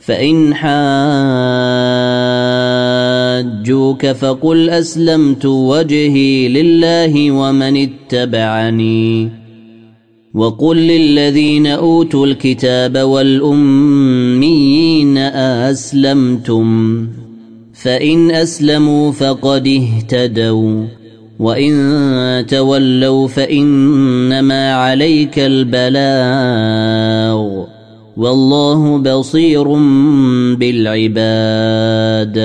فإن حاجوك فقل أسلمت وجهي لله ومن اتبعني. وقل للذين أوتوا الكتاب والأميين أسلمتم فإن أسلموا فقد اهتدوا وإن تولوا فإنما عليك البلاغ والله بصير بالعباد.